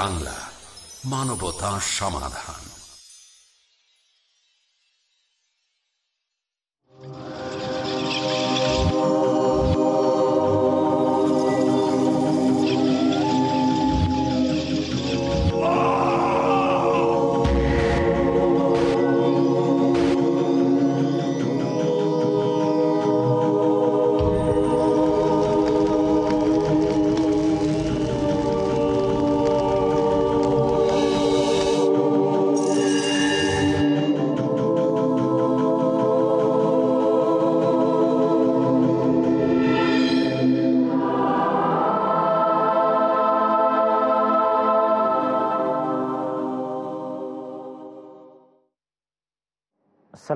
বাংলা মানবতা সমাধান।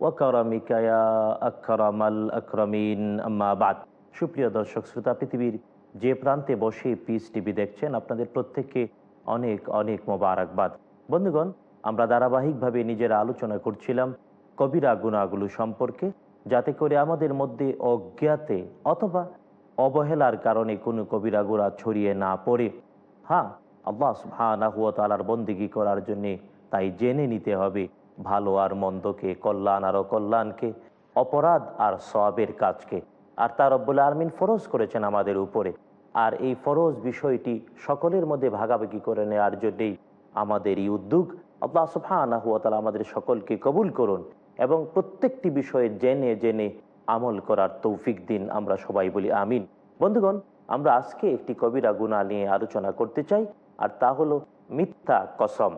ওয়াকারামিকা আকরামাল আকরামিন, আম্মা বাদ। সুপ্রিয় দর্শক, শ্রোতা, পৃথিবীর যে প্রান্তে বসে পিস টিভি দেখছেন আপনাদের প্রত্যেককে অনেক অনেক মোবারকবাদ। বন্ধুগণ, আমরা ধারাবাহিকভাবে নিজেরা আলোচনা করছিলাম কবিরা গুণাগুলো সম্পর্কে, যাতে করে আমাদের মধ্যে অজ্ঞাতে অথবা অবহেলার কারণে কোনো কবিরা গুণা ছড়িয়ে না পড়ে। হ্যাঁ আল্লাহ সুবহানাহু ওয়া তাআলার বন্দিগি করার জন্যে তাই জেনে নিতে হবে। ভালো আর মন্দকে, কল্যাণ আর অকল্যাণকে অপরাধ আর সবের কাজকে। আর তার রব্বুল আরমিন ফরজ করেছেন আমাদের উপরে। আর এই ফরজ বিষয়টি সকলের মধ্যে ভাগাভাগি করে নেওয়ার জন্যেই আমাদের এই উদ্যোগ। আল্লাহ সুফানা হুয়াতালা আমাদের সকলকে কবুল করুন এবং প্রত্যেকটি বিষয়ে জেনে জেনে আমল করার তৌফিক দিন আমরা সবাই বলি আমিন। বন্ধুগণ, আমরা আজকে একটি কবিরা গুণা নিয়ে আলোচনা করতে চাই, আর তা হলো মিথ্যা কসম।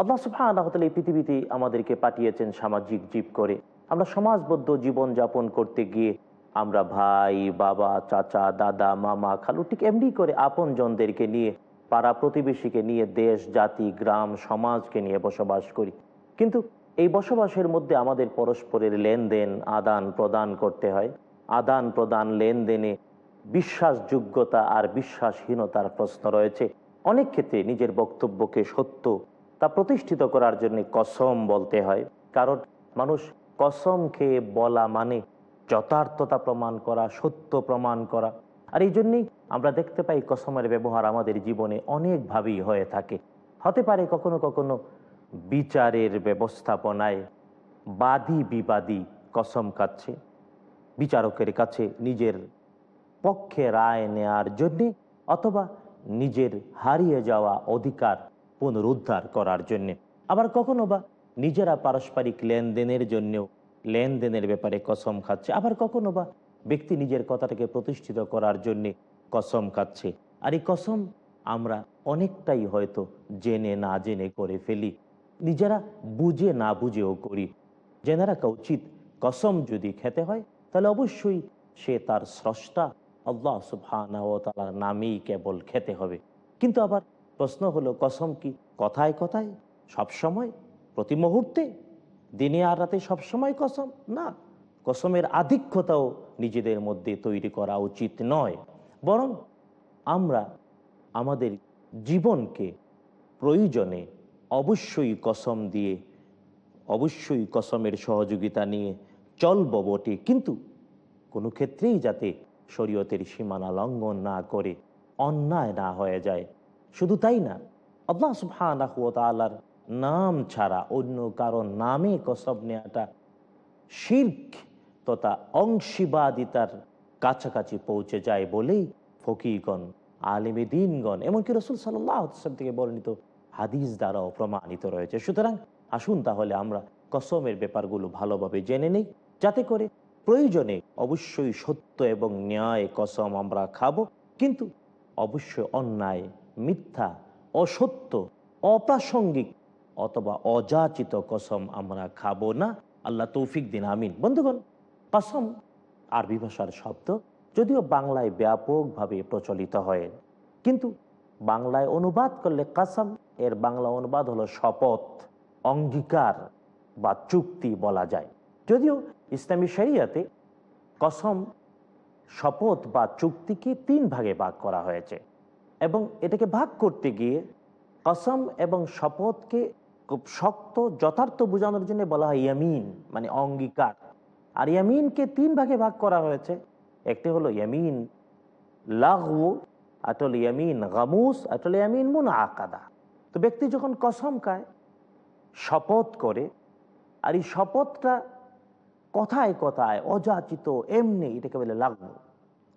আল্লাহ সুফানাহ এই পৃথিবীতে আমাদেরকে পাঠিয়েছেন সামাজিক জীব করে। আমরা সমাজবদ্ধ জীবন যাপন করতে গিয়ে আমরা ভাই, বাবা, চাচা, দাদা, মামা, খালু ঠিক এমনি করে আপন জনদেরকে নিয়ে, পাড়া প্রতিবেশীকে নিয়ে, দেশ, জাতি, গ্রাম, সমাজকে নিয়ে বসবাস করি। কিন্তু এই বসবাসের মধ্যে আমাদের পরস্পরের লেনদেন আদান প্রদান করতে হয়। আদান প্রদান লেনদেনে বিশ্বাসযোগ্যতা আর বিশ্বাসহীনতার প্রশ্ন রয়েছে। অনেক ক্ষেত্রে নিজের বক্তব্যকে সত্য তা প্রতিষ্ঠিত করার জন্য কসম বলতে হয়। কারণ মানুষ কসম খেয়ে বলা মানে যথার্থতা প্রমাণ করা, সত্য প্রমাণ করা। আর এই জন্যেই আমরা দেখতে পাই কসমের ব্যবহার আমাদের জীবনে অনেকভাবেই হয়ে থাকে। হতে পারে কখনো কখনো বিচারের ব্যবস্থাপনায় বাদী বিবাদী কসম কাচ্ছে বিচারকের কাছে নিজের পক্ষে রায় নেয়ার জন্যে অথবা নিজের হারিয়ে যাওয়া অধিকার পুনরুদ্ধার করার জন্যে। আবার কখনো বা নিজেরা পারস্পরিক লেনদেনের জন্যও, লেনদেনের ব্যাপারে কসম খাচ্ছে। আবার কখনো বা ব্যক্তি নিজের কথাটাকে প্রতিষ্ঠিত করার জন্যে কসম খাচ্ছে। আর এই কসম আমরা অনেকটাই হয়তো জেনে না জেনে করে ফেলি। নিজেরা বুঝে না বুঝেও করি। জেনে রাখা উচিত, কসম যদি খেতে হয়, তাহলে অবশ্যই সে তার স্রষ্টা আল্লাহ ওয়া তাআলার নামেই কেবল খেতে হবে। কিন্তু আবার প্রশ্ন হলো, কসম কি? কথায় কথায়? সব সময়? প্রতি মুহূর্তে? দিনে আর রাতে সবসময় কসম? না। কসমের আধিক্যতাও নিজেদের মধ্যে তৈরি করা উচিত নয়। বরং আমরা আমাদের জীবনকে প্রয়োজনে অবশ্যই কসম দিয়ে, অবশ্যই কসমের সহযোগিতা নিয়ে চলব বটে। কিন্তু কোনো ক্ষেত্রেই যাতে শরীয়তের সীমানা লঙ্ঘন না করে, অন্যায় না হয়ে যায়। শুধু তাই না, আল্লাহ তাআলার নাম ছাড়া অন্য কারও নামে কসব নেওয়াটা শির্ক তথা অংশীবাদিতার কাছাকাছি পৌঁছে যায় বলেই ফকিগণ আলিমী দিনগণ এমনকি রসুল সাল্লাহ থেকে বর্ণিত হাদিস দ্বারাও প্রমাণিত রয়েছে। সুতরাং আসুন তাহলে আমরা কসমের ব্যাপারগুলো ভালোভাবে জেনে নেই, যাতে করে প্রয়োজনে অবশ্যই সত্য এবং ন্যায় কসম আমরা খাব, কিন্তু অবশ্যই অন্যায় মিথ্যা, অসত্য, অপ্রাসঙ্গিক অথবা অযাচিত কসম আমরা খাব না। আল্লাহ তৌফিক দিন, আমিন। বন্ধুগণ, কসম আরবি ভাষার শব্দ, যদিও বাংলায় ব্যাপকভাবে প্রচলিত হয়। কিন্তু বাংলায় অনুবাদ করলে কাসম, এর বাংলা অনুবাদ হলো শপথ, অঙ্গীকার বা চুক্তি বলা যায়। যদিও ইসলামী শরিয়াতে কসম, শপথ বা চুক্তিকে তিন ভাগে ভাগ করা হয়েছে। এবং এটাকে ভাগ করতে গিয়ে কসম এবং শপথকে খুব শক্ত, যথার্থ বোঝানোর জন্য বলা হয় ইয়ামিন মানে অঙ্গীকার। আর ইয়ামিনকে তিন ভাগে ভাগ করা হয়েছে। একটি হলো ইয়ামিন লাগু আটল ইয়ামিন গামুস আটল ইয়ামিন মুন আকাদা তো ব্যক্তি যখন কসম খায়, শপথ করে, আর এই শপথটা কথায় কথায় অযাচিত, এমনি এটাকে বলে লাগবো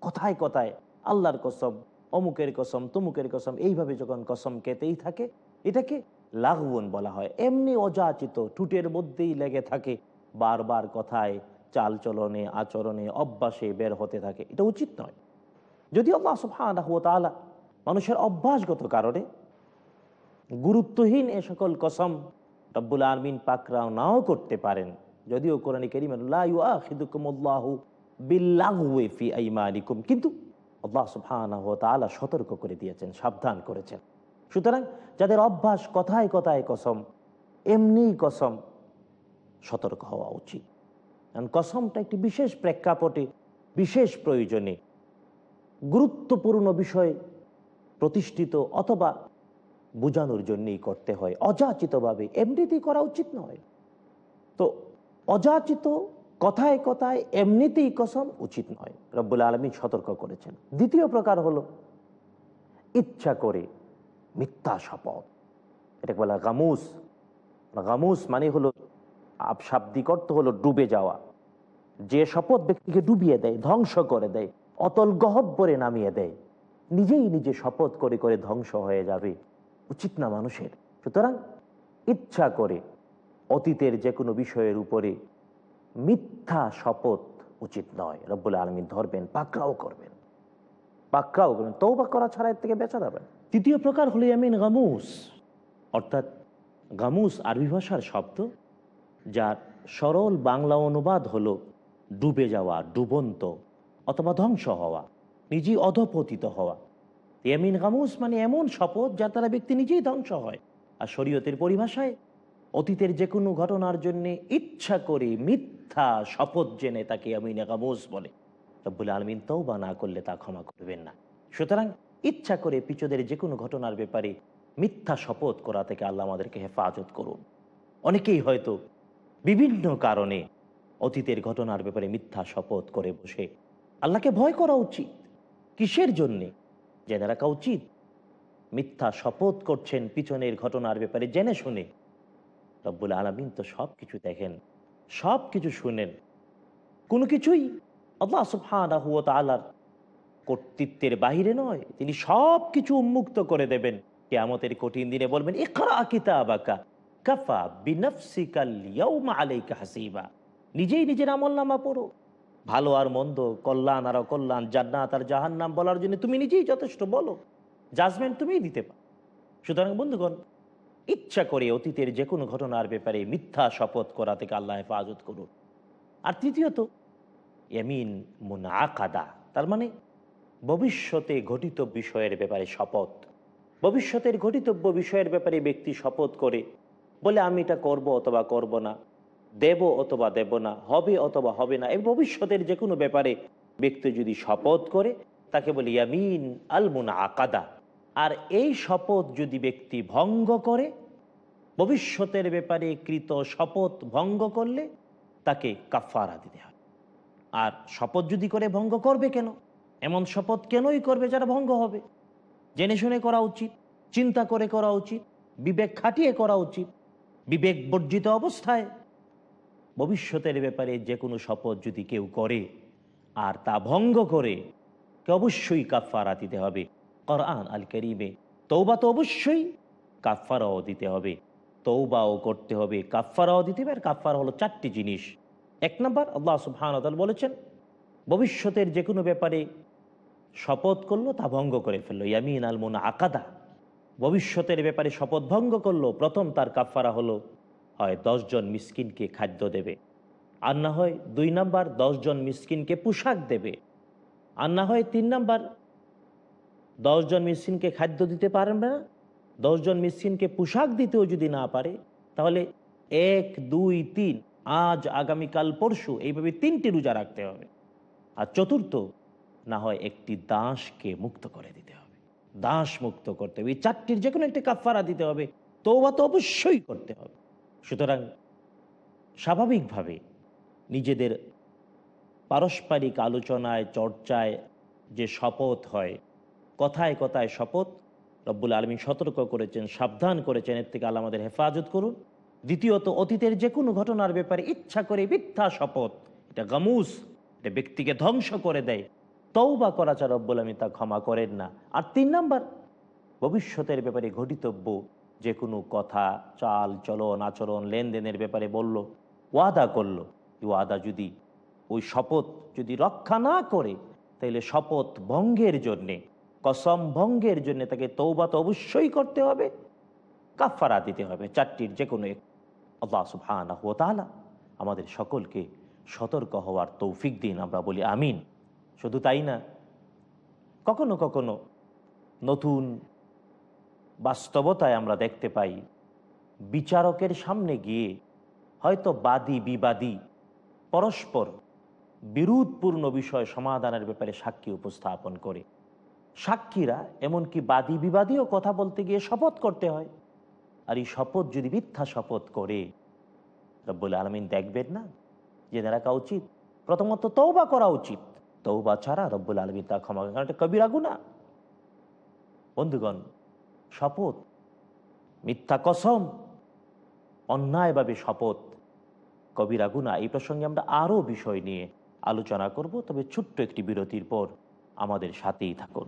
কথায় কথায় আল্লাহর কসম। অমুকের কসম, তমুকের কসম, এইভাবে যখন কসম কেতেই থাকে, এটাকে লাগবন বলা হয়। এমনি অযাচিত টুটের মধ্যেই লেগে থাকে, বারবার কথায় চাল চলনে আচরণে, অভ্যাসে বের হতে থাকে। এটা উচিত নয়। যদি আল্লাহ তাআলা মানুষের অভ্যাসগত কারণে গুরুত্বহীন এ সকল কসম রব্বুল আলমিন পাকরাও নাও করতে পারেন, যদিও কোরআন করিম কিন্তু আল্লাহ সুবহানাহু তাআলা সতর্ক করে দিয়েছেন, সাবধান করেছেন। সুতরাং যাদের অভ্যাস কথায় কথায় কসম এমনি কসম, সতর্ক হওয়া উচিত। কারণ কসমটা একটি বিশেষ প্রেক্ষাপটে, বিশেষ প্রয়োজনে গুরুত্বপূর্ণ বিষয় প্রতিষ্ঠিত অথবা বোঝানোর জন্যই করতে হয়। অযাচিতভাবে, এমনিতেই করা উচিত নয়। তো অযাচিত কথায় কথায় এমনিতেই কসম উচিত নয়। রব্বুল আলমী সতর্ক করেছেন। দ্বিতীয় প্রকার হলো, ইচ্ছা করে মিথ্যা শপথ। এটাকে বলা গামুস। গামুস মানে হলো শাব্দিক অর্থ হলো ডুবে যাওয়া। যে শপথ ব্যক্তিকে ডুবিয়ে দেয়, ধ্বংস করে দেয়, অতল গহব্বরে নামিয়ে দেয়, নিজেই নিজে শপথ করে করে ধ্বংস হয়ে যাবে। উচিত না মানুষের। সুতরাং ইচ্ছা করে অতীতের যে কোনো বিষয়ের উপরে মিথ্যা শপথ উচিত নয়। রব্বুল আলমী ধরবেন, পাকড়াও করবেন। পাকড়াও করবেন তৌবা করা ছাড়া এর থেকে বেঁচা যাবে তৃতীয় প্রকার হলো ইয়ামিন গামুস। অর্থাৎ গামুস আরবি ভাষার শব্দ, যার সরল বাংলা অনুবাদ হলো ডুবে যাওয়া, ডুবন্ত অথবা ধ্বংস হওয়া, নিজেই অধপতিত হওয়া। ইয়ামিন গামুস মানে এমন শপথ যার তারা ব্যক্তি নিজেই ধ্বংস হয়। আর শরীয়তের পরিভাষায় অতীতের যে কোনো ঘটনার জন্যে ইচ্ছা করে মিথ্যা শপথ জেনে তাকে ইয়ামিন গামুস বলে। রব্বুল আলমিন তৌবা না করলে তা ক্ষমা করবেন না। সুতরাং ইচ্ছা করে পিছদের যে কোনো ঘটনার ব্যাপারে মিথ্যা শপথ করা থেকে আল্লাহ আমাদেরকে হেফাজত করুন। অনেকেই হয়তো বিভিন্ন কারণে অতীতের ঘটনার ব্যাপারে মিথ্যা শপথ করে বসে আল্লাহকে ভয় করা উচিত। কিসের জন্যে? জেনে রাখা উচিত। মিথ্যা শপথ করছেন পিছনের ঘটনার ব্যাপারে জেনে শুনে। রব্বুল আলমিন তো সব কিছু দেখেন। সব কিছু শুনেন। কোনো কিছুই আল্লাহ সুবহানাহু ওয়া তাআলার কর্তৃত্বের বাহিরে নয়, তিনি সব কিছু উন্মুক্ত করে দেবেন। কেয়ামতের কঠিন দিনে বলবেন কাফা হাসিবা। নিজেই নিজের আমলনামা পড়ো। ভালো আর মন্দ, কল্যাণ আর অকল্যাণ, জান্নাত আর জাহান্নাম বলার জন্য তুমি নিজেই যথেষ্ট বলো। জাজমেন্ট তুমিই দিতে পারো। সুতরাং বন্ধুগণ ইচ্ছা করে অতীতের যে কোনো ঘটনার ব্যাপারে মিথ্যা শপথ করা থেকে আল্লাহ হেফাজত করুন। আর তৃতীয়ত এমিন মুন আকাদা তার মানে ভবিষ্যতে ঘটিত বিষয়ের ব্যাপারে শপথ। ভবিষ্যতের ঘটিতব্য বিষয়ের ব্যাপারে ব্যক্তি শপথ করে, বলে আমি এটা করব অথবা করব না, দেব অথবা দেব না, হবে অথবা হবে না এই ভবিষ্যতের যে কোনো ব্যাপারে ব্যক্তি যদি শপথ করে, তাকে বলে ইয়ামিন আলমুন আকাদা আর এই শপথ যদি ব্যক্তি ভঙ্গ করে, ভবিষ্যতের ব্যাপারে কৃত শপথ ভঙ্গ করলে তাকে কাফারা দিতে হয়। আর শপথ যদি করে, ভঙ্গ করবে কেন? এমন শপথ কেনই করবে যারা ভঙ্গ হবে? জেনে শুনে করা উচিত, চিন্তা করে করা উচিত, বিবেক খাটিয়ে করা উচিত, বিবেক বর্জিত অবস্থায়। ভবিষ্যতের ব্যাপারে যে কোনো শপথ যদি কেউ করে আর তা ভঙ্গ করে অবশ্যই কাফারা দিতে হবে। কোরআন আল করিমে। তৌবা তো অবশ্যই কাফারাও দিতে হবে। তৌবাও করতে হবে কাফারাও দিতে হবে। আর কাফারা হলো চারটি জিনিস। এক নম্বর, আল্লাহ সুবহান বলেছেন, ভবিষ্যতের যে কোনো ব্যাপারে শপথ করল, তা ভঙ্গ করে ফেলল। ইয়ামিন আল মুন আকাদা ভবিষ্যতের ব্যাপারে শপথ ভঙ্গ করল, প্রথম তার কাফারা হলো, হয় দশজন মিসকিনকে খাদ্য দেবে। আর না হয় দুই নাম্বার দশজন মিসকিনকে পোশাক দেবে। আর না হয় তিন নাম্বার দশজন মিসকিনকে খাদ্য দিতে পারবে না, দশজন মিসকিনকে পোশাক দিতেও যদি না পারে, তাহলে এক, দুই, তিন, আজ আগামীকাল পরশু, এইভাবে তিনটি রোজা রাখতে হবে। আর চতুর্থ, না হয় একটি দাসকে মুক্ত করে দিতে হবে। দাস মুক্ত করতে হবে। এই চারটির যে কোনো একটি কাফারা দিতে হবে তৌবা তো অবশ্যই করতে হবে। সুতরাং স্বাভাবিকভাবে নিজেদের পারস্পরিক আলোচনায়, চর্চায় যে শপথ হয় কথায় কথায় শপথ। রব্বুল আলমী সতর্ক করেছেন, সাবধান করেছেন, এর থেকে আল্লাহ আমাদের হেফাজত করুন। দ্বিতীয়ত, অতীতের যে কোনো ঘটনার ব্যাপারে ইচ্ছা করে মিথ্যা শপথ, এটা গামুস, এটা ব্যক্তিকে ধ্বংস করে দেয়। তৌবা করা ছাড়া রব্বুল আলমী তা ক্ষমা করেন না। আর তিন নাম্বার, ভবিষ্যতের ব্যাপারে ঘটিতব্য যে কোনো কথা, চাল, চলন, আচরণ, লেনদেনের ব্যাপারে বলল, ওয়াদা করল। এই ওয়াদা যদি, ওই শপথ যদি রক্ষা না করে, তাহলে শপথ ভঙ্গের জন্যে কসম ভঙ্গের জন্য তাকে তৌবা তো অবশ্যই করতে হবে কাফারা দিতে হবে চারটির যে কোনো আল্লাহ তাআলা আমাদের সকলকে সতর্ক হওয়ার তৌফিক দিন, আমরা বলি আমিন। শুধু তাই না, কখনো কখনো নতুন বাস্তবতায় আমরা দেখতে পাই, বিচারকের সামনে গিয়ে হয়তো বাদী বিবাদী পরস্পর বিরোধপূর্ণ বিষয় সমাধানের ব্যাপারে সাক্ষী উপস্থাপন করে। সাক্ষীরা, এমনকি বাদী বিবাদীও কথা বলতে গিয়ে শপথ করতে হয়। আর এই শপথ যদি মিথ্যা শপথ করে, রব্বুল আলমিন দেখবেন না জেনে রাখা উচিত। প্রথমত তৌবা করা উচিত। তৌবা ছাড়া রব্বুল আলমিন তা ক্ষমা কারণ এটা কবিরা গুণা বন্ধুগণ, শপথ মিথ্যা কসম, অন্যায়ভাবে শপথ কবিরা গুণা এই প্রসঙ্গে আমরা আরও বিষয় নিয়ে আলোচনা করব, তবে ছোট্ট একটি বিরতির পর আমাদের সাথেই থাকুন।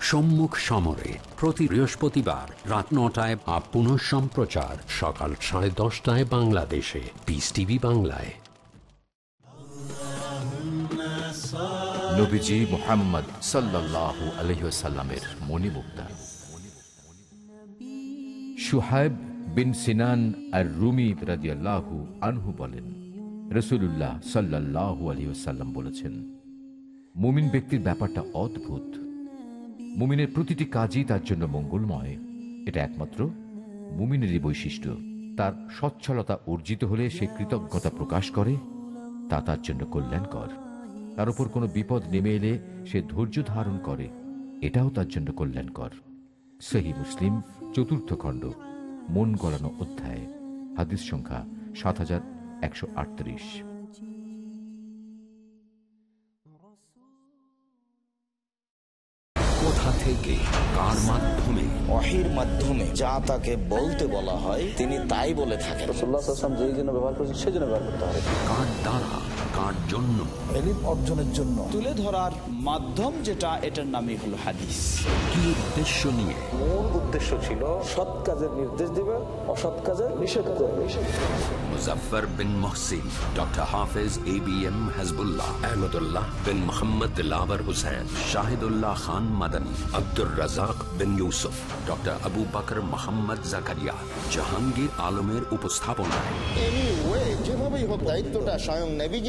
সম্মুখ সমরে প্রতি বৃহস্পতিবার রাত নটায় আপ পুনঃ সম্প্রচার সকাল সাড়ে দশটায় বাংলাদেশে। পিস টিভি বাংলায়। নবীজি মোহাম্মদ সাল্লাল্লাহু আলহিসাল্লামের মণিমুক্তা। সুহাইব বিন সিনান আর আনহু বলেন বলেছেন, মুমিন ব্যক্তির ব্যাপারটা অদ্ভুত। মুমিনের প্রতিটি কাজই তার জন্য মঙ্গলময়। এটা একমাত্র মুমিনেরই বৈশিষ্ট্য। তার সচ্ছলতা অর্জিত হলে সে কৃতজ্ঞতা প্রকাশ করে, তা তার জন্য কল্যাণকর। তার উপর কোনো বিপদ নেমে এলে সে ধৈর্য ধারণ করে, এটাও তার জন্য কল্যাণকর। সহি মুসলিম, চতুর্থ খণ্ড, মন গলানো অধ্যায়, হাদিস সংখ্যা সাত হাজার একশো আটত্রিশ। মাধ্যমে ওহির মাধ্যমে যা তাকে বলতে বলা হয় তিনি তাই বলে থাকেন। রসুল্লাহাম যেই জন্য ব্যবহার করেছেন সেই জন্য ব্যবহার করতে হবে কার দ্বারা? কার জন্য। এলিম অর্জনের জন্য। তুলে ধরার মাধ্যম যেটা এটার নামই হলো হাদিস। কি উদ্দেশ্য নিয়ে? মূল উদ্দেশ্য ছিল সৎ কাজের নির্দেশ দিবে অসৎ কাজের নিষেধ করবে। Muzaffar bin Mohsin doctor Hafez A B M Hasbullah Ahmadullah bin Mohammad Dilawar Hussain Shahidullah Khan Madani Abdur Razzak bin Yusuf doctor Abu Bakar Mohammad Zakaria. Jahangir আলমের উপস্থাপনায়। যেভাবেই হোক দায়িত্বটা স্বয়ং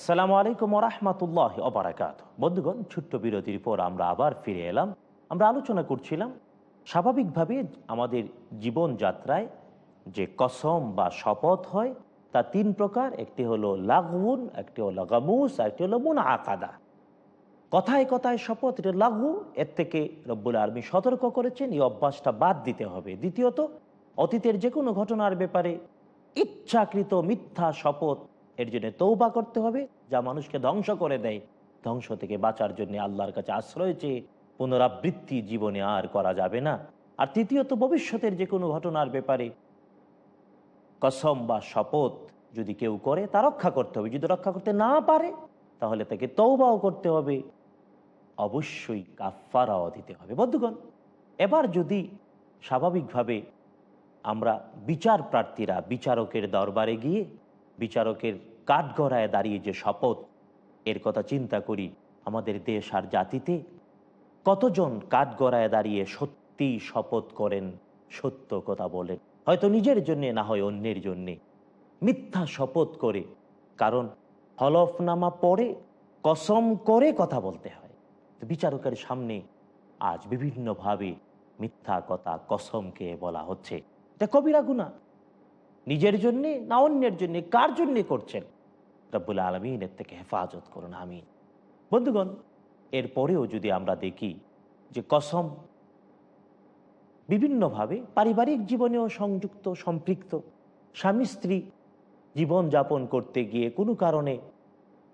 আসসালামু আলাইকুম রহমতুল্লাহ অবরাকাত বন্ধুগণ, ছোট্ট বিরতির পর আমরা আবার ফিরে এলাম। আমরা আলোচনা করছিলাম, স্বাভাবিকভাবে আমাদের জীবনযাত্রায় যে কসম বা শপথ হয়, তা তিন প্রকার। একটি হলো লাগুন একটি হলো গামুস একটি হলো মুন আকাদা কথায় কথায় শপথ, এটা লাগু এর থেকে রব্বুল আর্মি সতর্ক করেছেন, এই অভ্যাসটা বাদ দিতে হবে। দ্বিতীয়ত, অতীতের যে কোনো ঘটনার ব্যাপারে ইচ্ছাকৃত মিথ্যা শপথ এর জন্য তৌবা করতে হবে, যা মানুষকে ধ্বংস করে দেয়। ধ্বংস থেকে বাঁচার জন্য আল্লাহর কাছে আশ্রয় চেয়ে পুনরাবৃত্তি জীবনে আর করা যাবে না। আর তৃতীয়ত, ভবিষ্যতের যে কোনো ঘটনার ব্যাপারে কসম বা শপথ যদি কেউ করে, তা রক্ষা করতে হবে। যদি রক্ষা করতে না পারে, তাহলে তাকে তৌবাও করতে হবে। অবশ্যই কাফারাও দিতে হবে। বন্ধুগণ, এবার যদি স্বাভাবিকভাবে আমরা বিচার প্রার্থীরা, বিচারকের দরবারে গিয়ে বিচারকের কাঠগড়ায় দাঁড়িয়ে যে শপথ, এর কথা চিন্তা করি আমাদের দেশ আর জাতিতে। কতজন কাঠগড়ায় দাঁড়িয়ে সত্যি শপথ করেন, সত্য কথা বলেন? হয়তো নিজের জন্যে, না হয় অন্যের জন্যে। মিথ্যা শপথ করে, কারণ হলফনামা পড়ে, কসম করে কথা বলতে হয়। বিচারকের সামনে আজ বিভিন্নভাবে মিথ্যা কথা কসমকে বলা হচ্ছে। এটা কবিরা গুণা নিজের জন্যে না অন্যের জন্যে? কার জন্যে করছেন? রব্বুল আলমিন এর থেকে হেফাজত করুন, আমিন। বন্ধুগণ এরপরেও যদি আমরা দেখি যে কসম বিভিন্নভাবে পারিবারিক জীবনেও সংযুক্ত, সম্পৃক্ত, স্বামী স্ত্রী জীবনযাপন করতে গিয়ে কোনো কারণে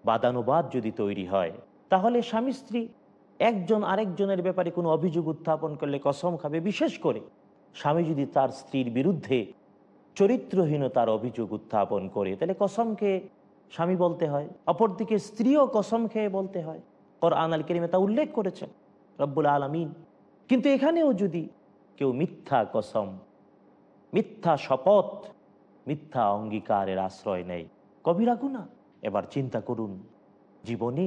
বাদানুবাদ যদি তৈরি হয়, তাহলে স্বামী স্ত্রী একজন আরেকজনের ব্যাপারে কোনো অভিযোগ উত্থাপন করলে কসম খাবে? বিশেষ করে স্বামী যদি তার স্ত্রীর বিরুদ্ধে চরিত্রহীনতার অভিযোগ উত্থাপন করে। তাহলে কসমকে স্বামী বলতে হয়, অপরদিকে স্ত্রীও কসম খেয়ে বলতে হয়। ওর আনাল কেরিমে তা উল্লেখ করেছেন, রব্বুল আলমিন। কিন্তু এখানেও যদি কেউ মিথ্যা কসম, মিথ্যা শপথ, মিথ্যা অঙ্গীকারের আশ্রয় নেয় কবিরা গুণা এবার চিন্তা করুন, জীবনে,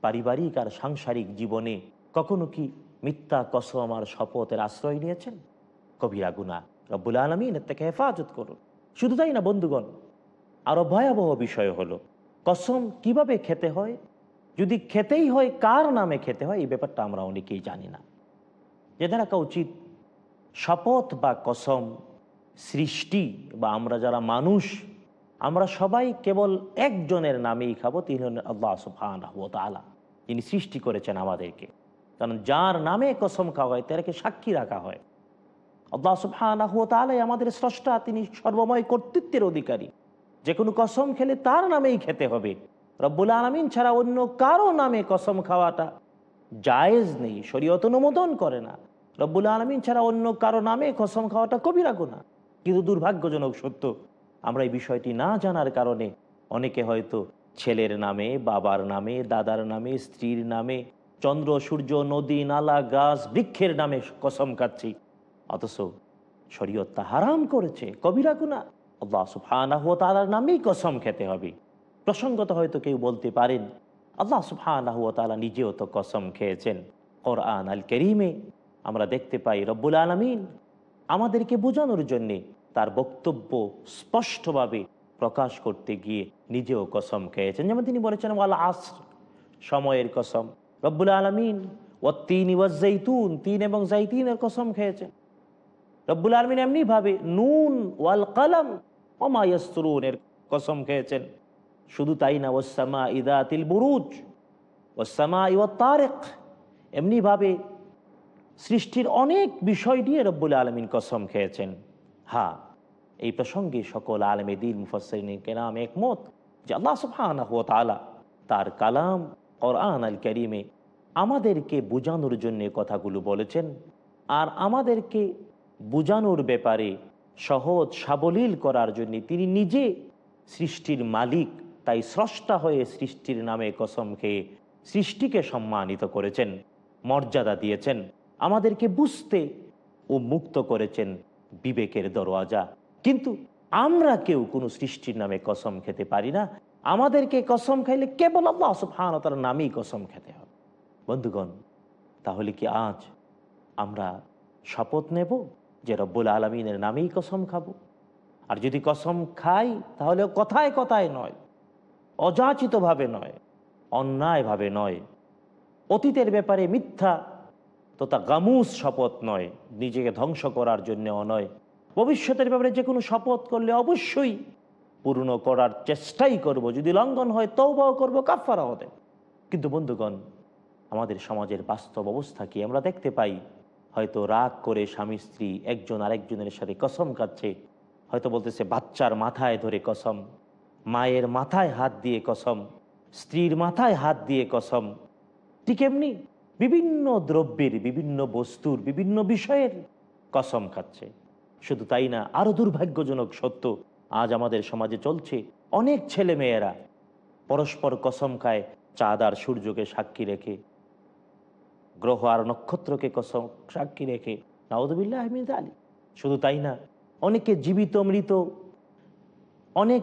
পারিবারিক আর সাংসারিক জীবনে কখনো কি মিথ্যা কসম আর শপথের আশ্রয় নিয়েছেন? কবিরা গুণা রব্বুল আলমিন এর থেকে হেফাজত করুন। শুধু তাই না, বন্ধুগণ, আরও ভয়াবহ বিষয় হলো, কসম কীভাবে খেতে হয়? যদি খেতেই হয়, কার নামে খেতে হয়? এই ব্যাপারটা আমরা অনেকেই জানি না। জেনে রাখা উচিত, শপথ বা কসম, সৃষ্টি বা আমরা যারা মানুষ, আমরা সবাই কেবল একজনের নামেই খাব, তিনি হলেন আল্লাহ সুফান তালা যিনি সৃষ্টি করেছেন আমাদেরকে। কারণ যার নামে কসম খাওয়া হয় তাদেরকে সাক্ষী রাখা হয়। আল্লাহ আমাদের স্রষ্টা, তিনি সর্বময় কর্তৃত্বের অধিকারী। যে কোনো কসম খেলে তার নামেই খেতে হবে। রব্বুল আলমিন ছাড়া অন্য কারও নামে কসম খাওয়াটা জায়েজ নেই, শরীয়ত অনুমোদন করে না। রব্বুল আলমিন ছাড়া অন্য কারও নামে কসম খাওয়াটা কবি কবিরা গুণা কিন্তু দুর্ভাগ্যজনক সত্য, আমরা এই বিষয়টি না জানার কারণে অনেকে হয়তো ছেলের নামে, বাবার নামে, দাদার নামে, স্ত্রীর নামে, চন্দ্র, সূর্য, নদী, নালা, গাছ, বৃক্ষের নামে কসম খাচ্ছি। অথচ শরীয়ত তা হারাম করেছে, কবিরা গুণা আল্লাহ সুফানাহ তালার নামেই কসম খেতে হবে। প্রসঙ্গত হয়তো কেউ বলতে পারেন, আল্লাহ সুফানাহ তালা নিজেও তো কসম খেয়েছেন। কোরআন আল করিমে আমরা দেখতে পাই, রব্বুল আলমিন আমাদেরকে বোঝানোর জন্যে তার বক্তব্য স্পষ্টভাবে প্রকাশ করতে গিয়ে নিজেও কসম খেয়েছেন। যেমন তিনি বলেছেন, ওয়াল আসর, সময়ের কসম। রব্বুল আলমিন ও তিন ওয়াজাইতুন তিন এবং জাইতিনের কসম খেয়েছেন। রব্বুল আলমিন এমনি ভাবে নুন ওয়াল কালাম ওমায়াস্তরুন এর কসম খেয়েছেন। শুধু তাই না ওসামা ইদাতিল বুরুজ ওসামা ইউ তারেক এমনিভাবে সৃষ্টির অনেক বিষয় নিয়ে রব্বুল আলমিন কসম খেয়েছেন। হ্যাঁ এই প্রসঙ্গে সকল আলমে দিন মুফসরিন কেনাম একমত যে আল্লাহ সুফানা তার কালাম কোরআন আল করিমে আমাদেরকে বোঝানোর জন্য কথাগুলো বলেছেন। আর আমাদেরকে বোঝানোর ব্যাপারে সহজ সাবলীল করার জন্য তিনি নিজে সৃষ্টির মালিক, তাই স্রষ্টা হয়ে সৃষ্টির নামে কসম খেয়ে সৃষ্টিকে সম্মানিত করেছেন, মর্যাদা দিয়েছেন, আমাদেরকে বুঝতে ও মুক্ত করেছেন বিবেকের দরওয়াজা। কিন্তু আমরা কেউ কোনো সৃষ্টির নামে কসম খেতে পারি না। আমাদেরকে কসম খাইলে কেবল আল্লাহ সুবহানতার নামেই কসম খেতে হবে। বন্ধুগণ, তাহলে কি আজ আমরা শপথ নেব? যে রব্বুল আলমিনের নামেই কসম খাব। আর যদি কসম খাই, তাহলে কথায় কথায় নয়, অযাচিতভাবে নয়, অন্যায়ভাবে নয়। অতীতের ব্যাপারে মিথ্যা, তথা গামুস শপথ নয়, নিজেকে ধ্বংস করার জন্যও নয়। ভবিষ্যতের ব্যাপারে যে কোনো শপথ করলে অবশ্যই পূর্ণ করার চেষ্টাই করব। যদি লঙ্ঘন হয় তৌবাও করব কাফারাও দেব। কিন্তু বন্ধুগণ, আমাদের সমাজের বাস্তব অবস্থা কি আমরা দেখতে পাই? হয়তো রাগ করে স্বামী স্ত্রী একজন আরেকজনের সাথে কসম খাচ্ছে হয়তো বলতেছে, বাচ্চার মাথায় ধরে কসম, মায়ের মাথায় হাত দিয়ে কসম, স্ত্রীর মাথায় হাত দিয়ে কসম। ঠিক এমনি বিভিন্ন দ্রব্যের, বিভিন্ন বস্তুর, বিভিন্ন বিষয়ের কসম খাচ্ছে। শুধু তাই না, আরও দুর্ভাগ্যজনক সত্য, আজ আমাদের সমাজে চলছে, অনেক ছেলে মেয়েরা পরস্পর কসম খায়, চাঁদ আর সূর্যকে সাক্ষী রেখে। গ্রহ আর নক্ষত্রকে কসম সাক্ষী রেখে নাউদুবিল্লাহ আহমিদ আলী শুধু তাই না, অনেকে জীবিত, মৃত, অনেক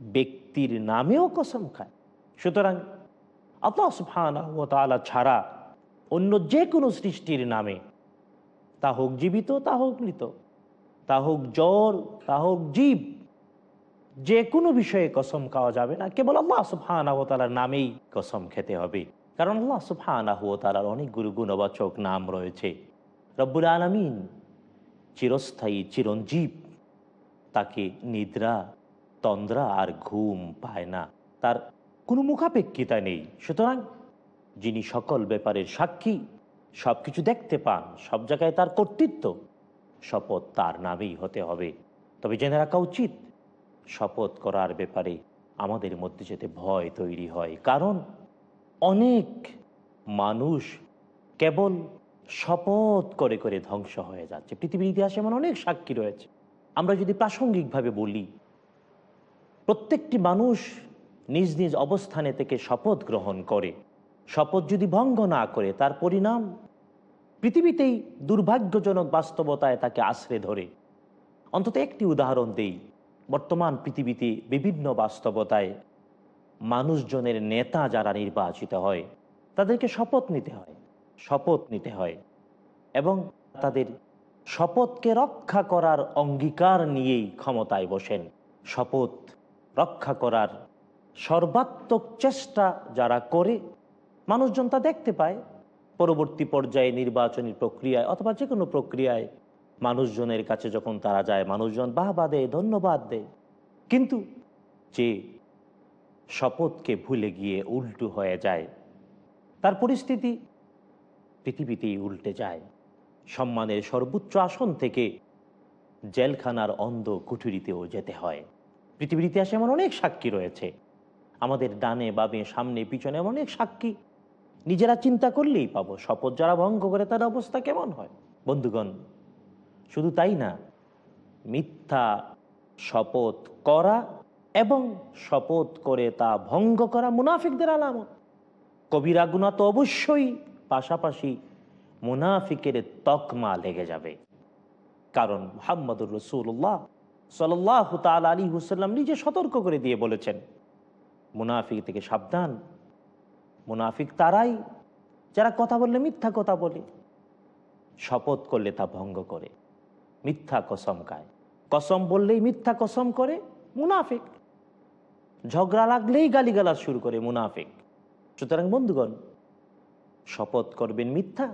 ব্যক্তির নামেও কসম খায়। সুতরাং ওয়া ছাড়া অন্য যে কোনো সৃষ্টির নামে, তা হোক জীবিত, তা হোক মৃত, তা হোক জ্বর, তা হোক জীব যে কোনো বিষয়ে কসম খাওয়া যাবে না। কেবল আল্লাহ ওয়া নামেই কসম খেতে হবে। কারণ আল্লাহ সুবহানাহু ওয়া তাআলার অনেকগুলো গুণবাচক নাম রয়েছে। রব্বুল আলামিন চিরস্থায়ী, চিরঞ্জীব, তাকে নিদ্রা, তন্দ্রা আর ঘুম পায় না। তার কোনো মুখাপেক্ষিতা নেই। সুতরাং যিনি সকল ব্যাপারের সাক্ষী সব কিছু দেখতে পান, সব জায়গায় তার কর্তৃত্ব, শপথ তার নামেই হতে হবে। তবে জেনে রাখা উচিত, শপথ করার ব্যাপারে আমাদের মধ্যে যেতে ভয় তৈরি হয়। কারণ অনেক মানুষ কেবল শপথ করে করে ধ্বংস হয়ে যাচ্ছে। পৃথিবীর ইতিহাসে এমন অনেক সাক্ষী রয়েছে। আমরা যদি প্রাসঙ্গিকভাবে বলি, প্রত্যেকটি মানুষ নিজ নিজ অবস্থানে থেকে শপথ গ্রহণ করে। শপথ যদি ভঙ্গ না করে, তার পরিণাম পৃথিবীতেই দুর্ভাগ্যজনক বাস্তবতায় তাকে আশ্রে ধরে। অন্তত একটি উদাহরণ দেই, বর্তমান পৃথিবীতে বিভিন্ন বাস্তবতায় মানুষজনের নেতা যারা নির্বাচিত হয়, তাদেরকে শপথ নিতে হয়, শপথ নিতে হয় এবং তাদের শপথকে রক্ষা করার অঙ্গীকার নিয়েই ক্ষমতায় বসেন। শপথ রক্ষা করার সর্বাত্মক চেষ্টা যারা করে, মানুষজন তা দেখতে পায়। পরবর্তী পর্যায়ে নির্বাচনী প্রক্রিয়ায় অথবা যে কোনো প্রক্রিয়ায় মানুষজনের কাছে যখন তারা যায়, মানুষজন বাহবা দেয়, ধন্যবাদ দেয়। কিন্তু যে শপথকে ভুলে গিয়ে উল্টো হয়ে যায়। তার পরিস্থিতি পৃথিবীতেই উল্টে যায়। সম্মানের সর্বোচ্চ আসন থেকে জেলখানার অন্ধ কুঠুরিতেও যেতে হয়। পৃথিবীর ইতিহাসে এমন অনেক সাক্ষী রয়েছে। আমাদের ডানে, বামে, সামনে, পিছনে এমন অনেক সাক্ষী। নিজেরা চিন্তা করলেই পাবো শপথ যারা ভঙ্গ করে তার অবস্থা কেমন হয়। বন্ধুগণ, শুধু তাই না, মিথ্যা শপথ করা এবং শপথ করে তা ভঙ্গ করা মুনাফিকদের আলামত। কবিরা গুণা তো অবশ্যই, পাশাপাশি মুনাফিকের তকমা লেগে যাবে। কারণ মোহাম্মদুর রসুল্লাহ সাল্লাহ তাল আলী হুসাল্লাম নিজে সতর্ক করে দিয়ে বলেছেন, মুনাফিক থেকে সাবধান। মুনাফিক তারাই যারা কথা বললে মিথ্যা কথা বলে, শপথ করলে তা ভঙ্গ করে। মিথ্যা কসম খায়। কসম বললেই মিথ্যা কসম করে মুনাফিক। ঝগড়া লাগলেই গালিগালাজ শুরু করে মুনাফিক। সুতরাং বন্ধুগণ, শপথ করবেন মিথ্যা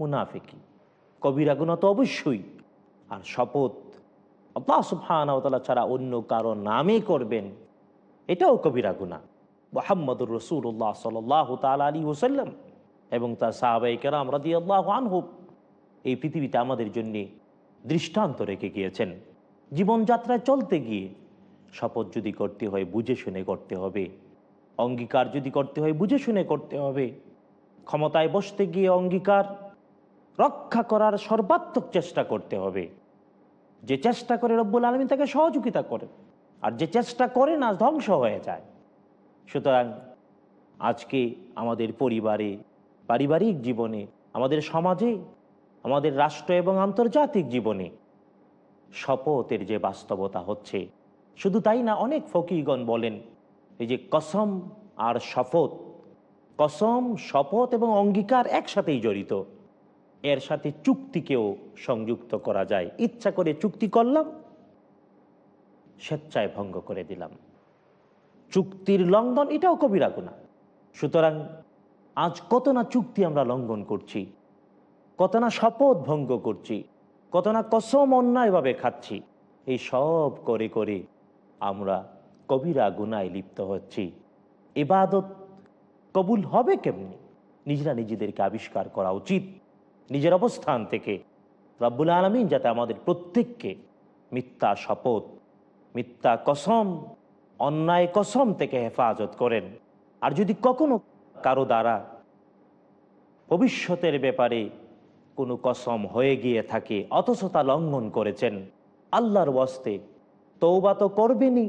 মুনাফিকি কবিরা গুণা তো অবশ্যই, আর শপথ আল্লাহ সুবহানাহু ছাড়া অন্য কারও নামে করবেন, এটাও কবিরা গুণা। মোহাম্মদুর রসুল্লাহ সাল্লাহ তাল আলী ওসাল্লাম এবং তার সাহাবাই কেরাম রাদি আল্লাহ আনহুব এই পৃথিবীতে আমাদের জন্যে দৃষ্টান্ত রেখে গিয়েছেন। জীবনযাত্রায় চলতে গিয়ে শপথ যদি করতে হয়, বুঝে শুনে করতে হবে। অঙ্গীকার যদি করতে হয়, বুঝে শুনে করতে হবে। ক্ষমতায় বসতে গিয়ে অঙ্গীকার রক্ষা করার সর্বাত্মক চেষ্টা করতে হবে। যে চেষ্টা করে রব্বুল আলমী তাকে সহযোগিতা করে, আর যে চেষ্টা করে না, ধ্বংস হয়ে যায়। সুতরাং আজকে আমাদের পরিবারে, পারিবারিক জীবনে, আমাদের সমাজে, আমাদের রাষ্ট্র এবং আন্তর্জাতিক জীবনে শপথের যে বাস্তবতা হচ্ছে শুধু তাই না, অনেক ফকিগণ বলেন, এই যে কসম আর শপথ, কসম, শপথ এবং অঙ্গীকার একসাথেই জড়িত। এর সাথে চুক্তিকেও সংযুক্ত করা যায়। ইচ্ছা করে চুক্তি করলাম, স্বেচ্ছায় ভঙ্গ করে দিলাম। চুক্তির লঙ্ঘন এটাও কবিরা গুণা সুতরাং আজ কত না চুক্তি আমরা লঙ্ঘন করছি, কত না শপথ ভঙ্গ করছি, কত না কসম অন্যায়ভাবে খাচ্ছি, এই সব করে করে আমরা কবিরা গুনায় লিপ্ত হচ্ছি। এবাদত কবুল হবে কেমনি? নিজেরা নিজেদেরকে আবিষ্কার করা উচিত। নিজের অবস্থান থেকে রব্বুল আলমিন যাতে আমাদের প্রত্যেককে মিথ্যা শপথ, মিথ্যা কসম, অন্যায় কসম থেকে হেফাজত করেন। আর যদি কখনো কারও দ্বারা ভবিষ্যতের ব্যাপারে কোনো কসম হয়ে গিয়ে থাকে, অথচ তা লঙ্ঘন করেছেন, আল্লাহর ওয়াস্তে তৌবা তো করবেনই।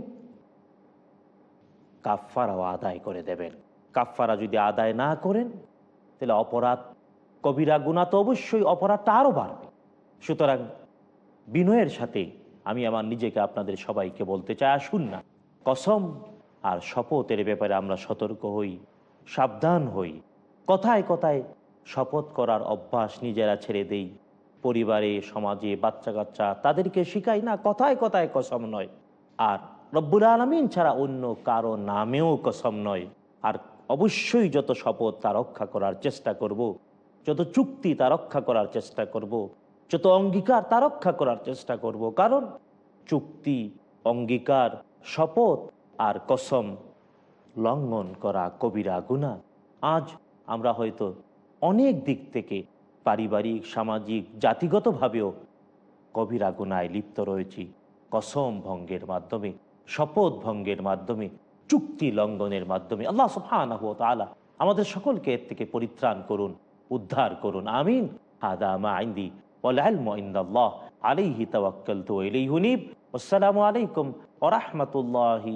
কাফারাও আদায় করে দেবেন। কাফারা যদি আদায় না করেন, তাহলে অপরাধ, কবিরা গুণা তো অবশ্যই অপরাধটা আরও বাড়বে। সুতরাং বিনয়ের সাথে আমি আমার নিজেকে আপনাদের সবাইকে বলতে চাই, আসুন না। কসম আর শপথের ব্যাপারে আমরা সতর্ক হই, সাবধান হই। কথায় কথায় শপথ করার অভ্যাস নিজেরা ছেড়ে দেই। পরিবারে, সমাজে বাচ্চা কাচ্চা তাদেরকে শিখাই না, কথায় কথায় কসম নয় আর রব্বুল আলমিন ছাড়া অন্য কারও নামেও কসম নয় আর অবশ্যই যত শপথ তা রক্ষা করার চেষ্টা করব। যত চুক্তি তা রক্ষা করার চেষ্টা করব। যত অঙ্গীকার তা রক্ষা করার চেষ্টা করব। কারণ চুক্তি, অঙ্গীকার, শপথ আর কসম লঙ্ঘন করা কবিরা গুণা আজ আমরা হয়তো অনেক দিক থেকে পারিবারিক, সামাজিক, জাতিগতভাবেও কবিরা গুনায় লিপ্ত রয়েছি। কসম ভঙ্গের মাধ্যমে, শপথ ভঙ্গের মাধ্যমে, চুক্তি লঙ্ঘনের মাধ্যমে আল্লাহ সুফানাহ তালা আমাদের সকলকে এর থেকে পরিত্রাণ করুন, উদ্ধার করুন। আমিন। আইন্দি ইলাইহি হুনিব আসসালামু আলাইকুম ওয়া রাহমাতুল্লাহি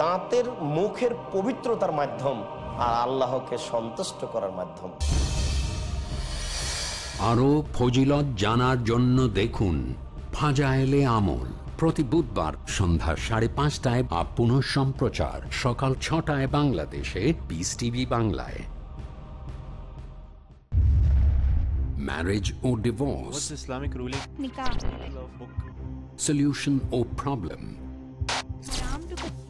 তাঁতের মুখের পবিত্রতার মাধ্যম আর আল্লাহকে সন্তুষ্ট করার মাধ্যম। আরও ফজিলত জানার জন্য দেখুন ফাজাইলে আমল। প্রতি বুধবার সন্ধ্যা সাড়ে পাঁচটায় বা পুনঃ সম্প্রচার সকাল ছটায় বাংলাদেশে পিস টিভি বাংলায়। ম্যারেজ ও ডিভোর্স ইসলামিক ruling? সলিউশন ও to